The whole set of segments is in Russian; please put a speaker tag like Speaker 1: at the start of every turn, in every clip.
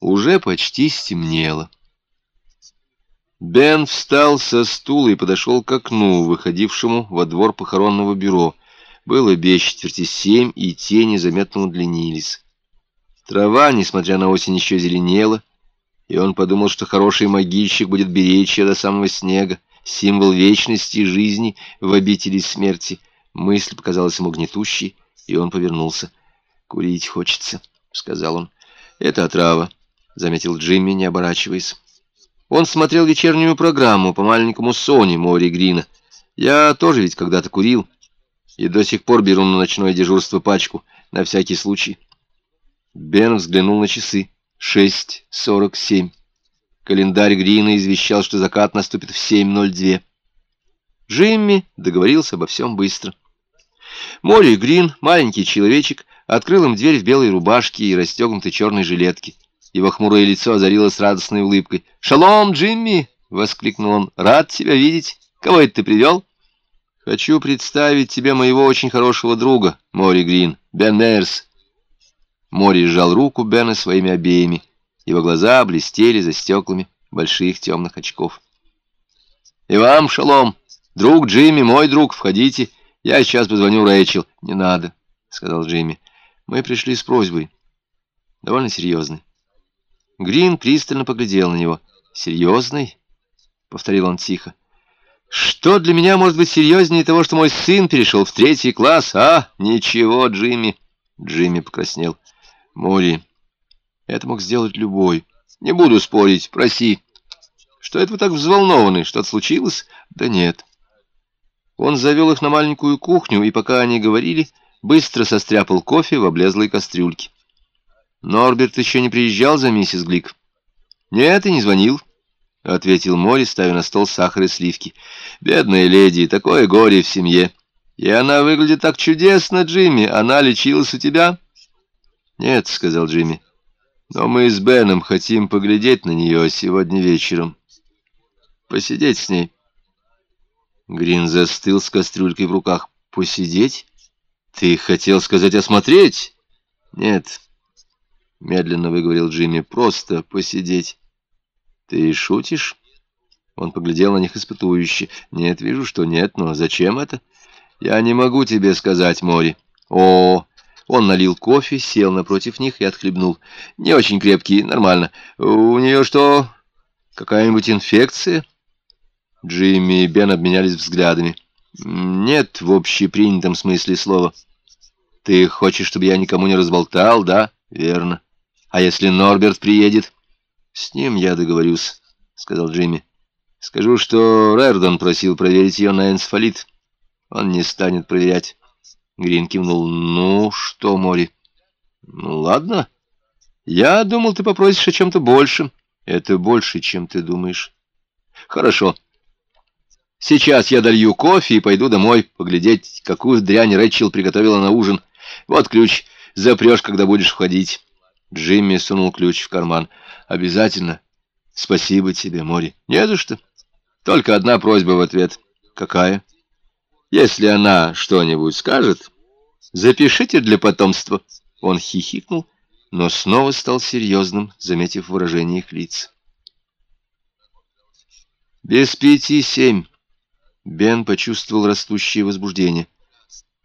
Speaker 1: Уже почти стемнело. Бен встал со стула и подошел к окну, выходившему во двор похоронного бюро. Было без четверти семь, и тени заметно удлинились. Трава, несмотря на осень, еще зеленела, и он подумал, что хороший могильщик будет беречь ее до самого снега, символ вечности и жизни в обители смерти. Мысль показалась ему гнетущей, и он повернулся. «Курить хочется», — сказал он. «Это отрава», — заметил Джимми, не оборачиваясь. Он смотрел вечернюю программу по маленькому Соне Мори Грина. Я тоже ведь когда-то курил, и до сих пор беру на ночное дежурство пачку, на всякий случай. Бен взглянул на часы. Шесть сорок семь. Календарь Грина извещал, что закат наступит в семь ноль две. Джимми договорился обо всем быстро. Молли Грин, маленький человечек, открыл им дверь в белой рубашке и расстегнутой черной жилетке. Его хмурое лицо озарилось радостной улыбкой. «Шалом, Джимми!» — воскликнул он. «Рад тебя видеть. Кого это ты привел?» «Хочу представить тебе моего очень хорошего друга, Мори Грин, Бен Нейрс». Мори сжал руку Бена своими обеими. Его глаза блестели за стеклами больших темных очков. «И вам шалом! Друг Джимми, мой друг, входите. Я сейчас позвоню Рэйчел». «Не надо», — сказал Джимми. «Мы пришли с просьбой. Довольно серьезной. Грин пристально поглядел на него. «Серьезный?» — повторил он тихо. «Что для меня может быть серьезнее того, что мой сын перешел в третий класс, а? Ничего, Джимми!» Джимми покраснел. «Мори, это мог сделать любой. Не буду спорить, проси. Что это вы так взволнованы? Что-то случилось? Да нет». Он завел их на маленькую кухню, и пока они говорили, быстро состряпал кофе в облезлой кастрюльке. Норберт еще не приезжал за миссис Глик? Нет, и не звонил, — ответил Мори, ставя на стол сахар и сливки. Бедная леди, такое горе в семье. И она выглядит так чудесно, Джимми. Она лечилась у тебя? Нет, — сказал Джимми. Но мы с Беном хотим поглядеть на нее сегодня вечером. Посидеть с ней. Грин застыл с кастрюлькой в руках. Посидеть? Ты хотел сказать осмотреть? Нет. — медленно выговорил Джимми, — просто посидеть. — Ты шутишь? Он поглядел на них испытующе. — Нет, вижу, что нет, но зачем это? — Я не могу тебе сказать, Мори. — О! Он налил кофе, сел напротив них и отхлебнул. — Не очень крепкий, нормально. У нее что, какая-нибудь инфекция? Джимми и Бен обменялись взглядами. — Нет, в общепринятом смысле слова. — Ты хочешь, чтобы я никому не разболтал, да? — Верно. А если Норберт приедет? С ним я договорюсь, сказал Джимми. Скажу, что Рэрдон просил проверить ее на энцефалит. Он не станет проверять. Грин кивнул. Ну, что, Мори? Ну, ладно. Я думал, ты попросишь о чем-то большем. Это больше, чем ты думаешь. Хорошо. Сейчас я долью кофе и пойду домой поглядеть, какую дрянь Рэчел приготовила на ужин. Вот ключ. Запрешь, когда будешь входить. Джимми сунул ключ в карман. «Обязательно. Спасибо тебе, Мори. Не за что. Только одна просьба в ответ. Какая? Если она что-нибудь скажет, запишите для потомства». Он хихикнул, но снова стал серьезным, заметив выражение их лиц. Без пяти семь. Бен почувствовал растущее возбуждение.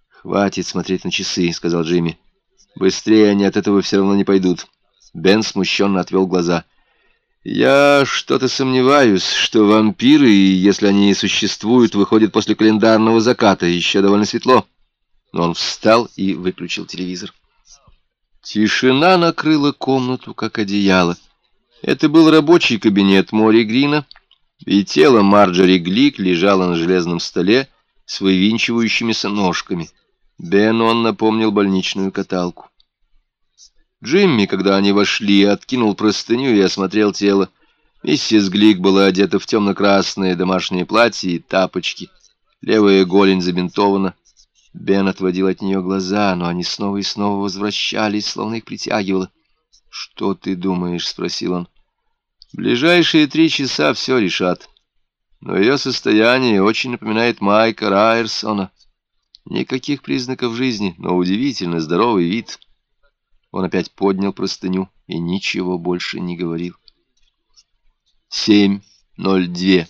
Speaker 1: «Хватит смотреть на часы», — сказал Джимми. Быстрее они от этого все равно не пойдут. Бен смущенно отвел глаза. «Я что-то сомневаюсь, что вампиры, если они и существуют, выходят после календарного заката. Еще довольно светло». Но он встал и выключил телевизор. Тишина накрыла комнату, как одеяло. Это был рабочий кабинет Мори Грина, и тело Марджори Глик лежало на железном столе с вывинчивающимися ножками — Бену он напомнил больничную каталку. Джимми, когда они вошли, откинул простыню и осмотрел тело. Миссис Глик была одета в темно-красное домашнее платье и тапочки. Левая голень забинтована. Бен отводил от нее глаза, но они снова и снова возвращались, словно их притягивало. «Что ты думаешь?» — спросил он. «Ближайшие три часа все решат. Но ее состояние очень напоминает Майка Райерсона». Никаких признаков жизни, но удивительно здоровый вид. Он опять поднял простыню и ничего больше не говорил. Семь ноль две.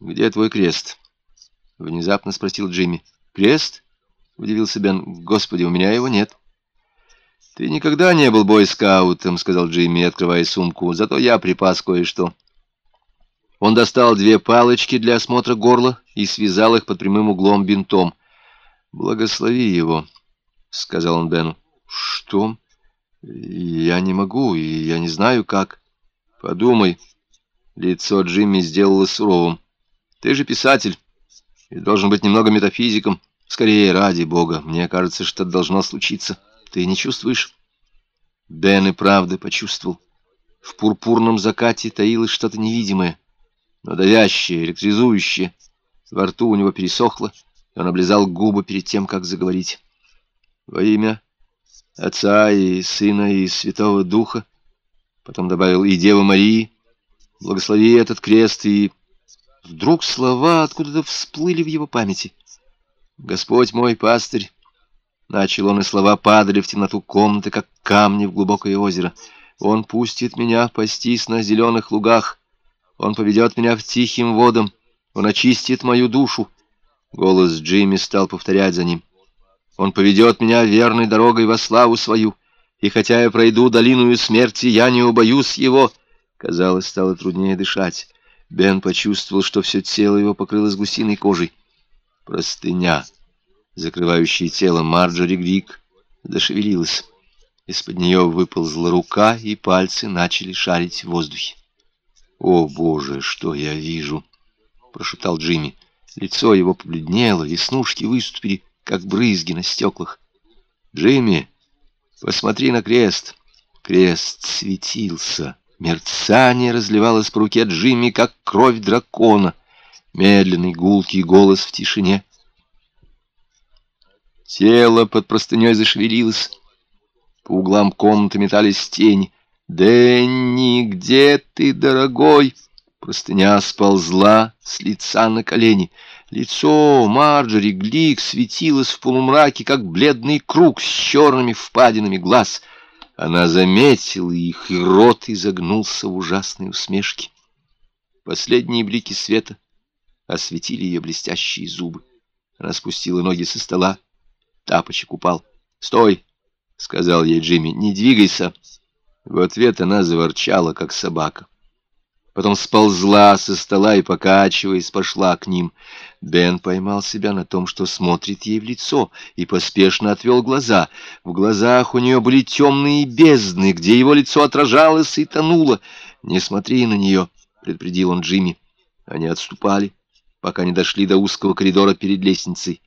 Speaker 1: «Где твой крест?» — внезапно спросил Джимми. «Крест?» — удивился Бен. «Господи, у меня его нет». «Ты никогда не был бойскаутом», — сказал Джимми, открывая сумку. «Зато я припас кое-что». Он достал две палочки для осмотра горла и связал их под прямым углом бинтом. «Благослови его», — сказал он Бену. «Что? Я не могу, и я не знаю, как». «Подумай». Лицо Джимми сделало суровым. «Ты же писатель и должен быть немного метафизиком. Скорее, ради бога. Мне кажется, что должно случиться. Ты не чувствуешь?» Бен и правда почувствовал. В пурпурном закате таилось что-то невидимое но давящее, электризующее. Во рту у него пересохло, и он облизал губы перед тем, как заговорить. Во имя Отца и Сына и Святого Духа, потом добавил и Девы Марии, благослови этот крест, и... Вдруг слова откуда-то всплыли в его памяти. «Господь мой пастырь!» Начал он, и слова падали в темноту комнаты, как камни в глубокое озеро. «Он пустит меня пастись на зеленых лугах» Он поведет меня в тихим водам, он очистит мою душу. Голос Джимми стал повторять за ним. Он поведет меня верной дорогой во славу свою, и хотя я пройду долину смерти, я не убоюсь его. Казалось, стало труднее дышать. Бен почувствовал, что все тело его покрылось гусиной кожей. Простыня, закрывающая тело Марджори Грик, зашевелилась. Из-под нее выползла рука, и пальцы начали шарить в воздухе. «О, Боже, что я вижу!» — прошептал Джимми. Лицо его побледнело, веснушки выступили, как брызги на стеклах. «Джимми, посмотри на крест!» Крест светился. Мерцание разливалось по руке Джимми, как кровь дракона. Медленный гулкий голос в тишине. Тело под простыней зашевелилось. По углам комнаты метались тени. «Дэнни, где ты, дорогой?» Простыня сползла с лица на колени. Лицо Марджори Глик светилось в полумраке, как бледный круг с черными впадинами глаз. Она заметила их, и рот изогнулся в ужасной усмешке. Последние блики света осветили ее блестящие зубы. Она спустила ноги со стола. Тапочек упал. «Стой!» — сказал ей Джимми. «Не двигайся!» В ответ она заворчала, как собака. Потом сползла со стола и, покачиваясь, пошла к ним. Бен поймал себя на том, что смотрит ей в лицо, и поспешно отвел глаза. В глазах у нее были темные бездны, где его лицо отражалось и тонуло. «Не смотри на нее», — предупредил он Джимми. Они отступали, пока не дошли до узкого коридора перед лестницей.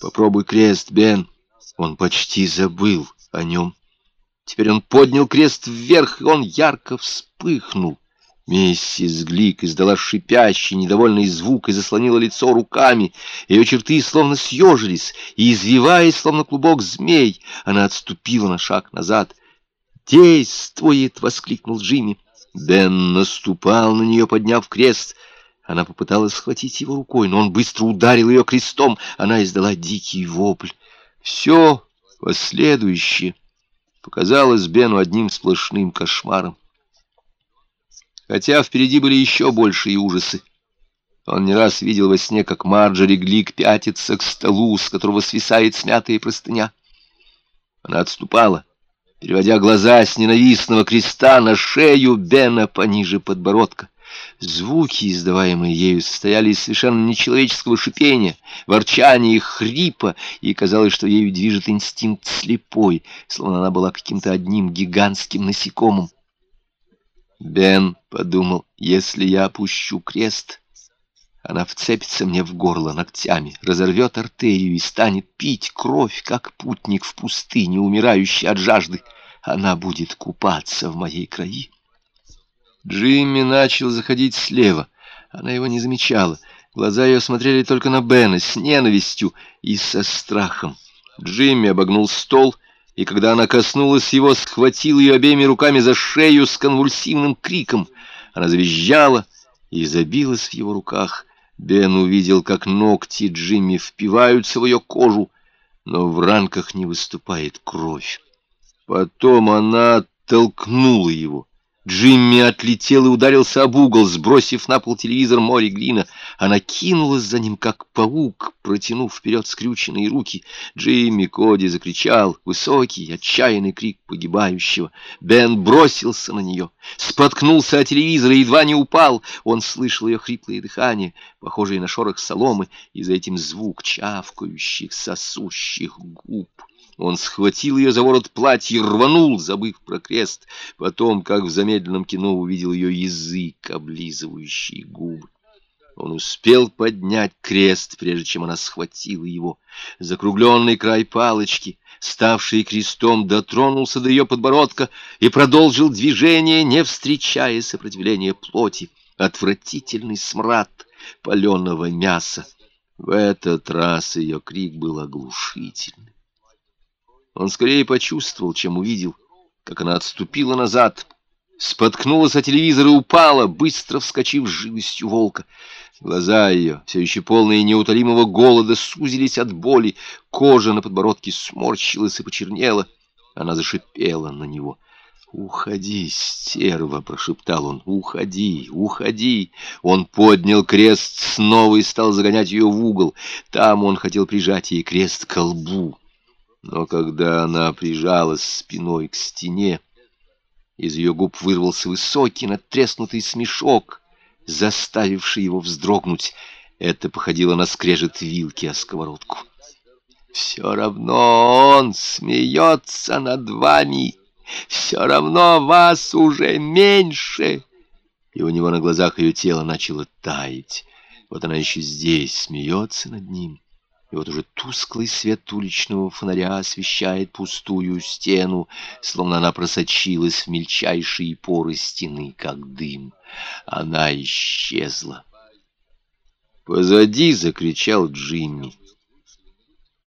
Speaker 1: «Попробуй крест, Бен». Он почти забыл о нем. Теперь он поднял крест вверх, и он ярко вспыхнул. Миссис Глик издала шипящий, недовольный звук и заслонила лицо руками. Ее черты словно съежились, и, извиваясь, словно клубок змей, она отступила на шаг назад. «Действует!» — воскликнул Джимми. Бен наступал на нее, подняв крест. Она попыталась схватить его рукой, но он быстро ударил ее крестом. Она издала дикий вопль. Все последующее показалось Бену одним сплошным кошмаром. Хотя впереди были еще большие ужасы. Он не раз видел во сне, как Марджори Глик пятится к столу, с которого свисает смятая простыня. Она отступала, переводя глаза с ненавистного креста на шею Бена пониже подбородка. Звуки, издаваемые ею, состояли из совершенно нечеловеческого шипения, ворчания и хрипа, и казалось, что ею движет инстинкт слепой, словно она была каким-то одним гигантским насекомым. Бен подумал, если я опущу крест, она вцепится мне в горло ногтями, разорвет артерию и станет пить кровь, как путник в пустыне, умирающий от жажды. Она будет купаться в моей крови. Джимми начал заходить слева. Она его не замечала. Глаза ее смотрели только на Бена с ненавистью и со страхом. Джимми обогнул стол, и когда она коснулась его, схватил ее обеими руками за шею с конвульсивным криком. Она завизжала и забилась в его руках. Бен увидел, как ногти Джимми впиваются в ее кожу. но в ранках не выступает кровь. Потом она оттолкнула его. Джимми отлетел и ударился об угол, сбросив на пол телевизор море глина. Она кинулась за ним, как паук, протянув вперед скрюченные руки. Джимми Коди закричал, высокий, отчаянный крик погибающего. Бен бросился на нее, споткнулся о телевизор и едва не упал. Он слышал ее хриплое дыхание, похожее на шорох соломы, и за этим звук чавкающих, сосущих губ. Он схватил ее за ворот платья и рванул, забыв про крест. Потом, как в замедленном кино, увидел ее язык, облизывающий губы. Он успел поднять крест, прежде чем она схватила его. Закругленный край палочки, ставший крестом, дотронулся до ее подбородка и продолжил движение, не встречая сопротивления плоти. Отвратительный смрад паленого мяса. В этот раз ее крик был оглушительный. Он скорее почувствовал, чем увидел, как она отступила назад, споткнулась о телевизор и упала, быстро вскочив с живостью волка. Глаза ее, все еще полные неутолимого голода, сузились от боли, кожа на подбородке сморщилась и почернела. Она зашипела на него. «Уходи, стерва!» — прошептал он. «Уходи, уходи!» Он поднял крест снова и стал загонять ее в угол. Там он хотел прижать ей крест к лбу. Но когда она прижалась спиной к стене, из ее губ вырвался высокий надтреснутый смешок, заставивший его вздрогнуть. Это походило на скрежет вилки о сковородку. «Все равно он смеется над вами, все равно вас уже меньше!» И у него на глазах ее тело начало таять. Вот она еще здесь смеется над ним. И вот уже тусклый свет уличного фонаря освещает пустую стену, словно она просочилась в мельчайшие поры стены, как дым. Она исчезла. Позади закричал Джимми.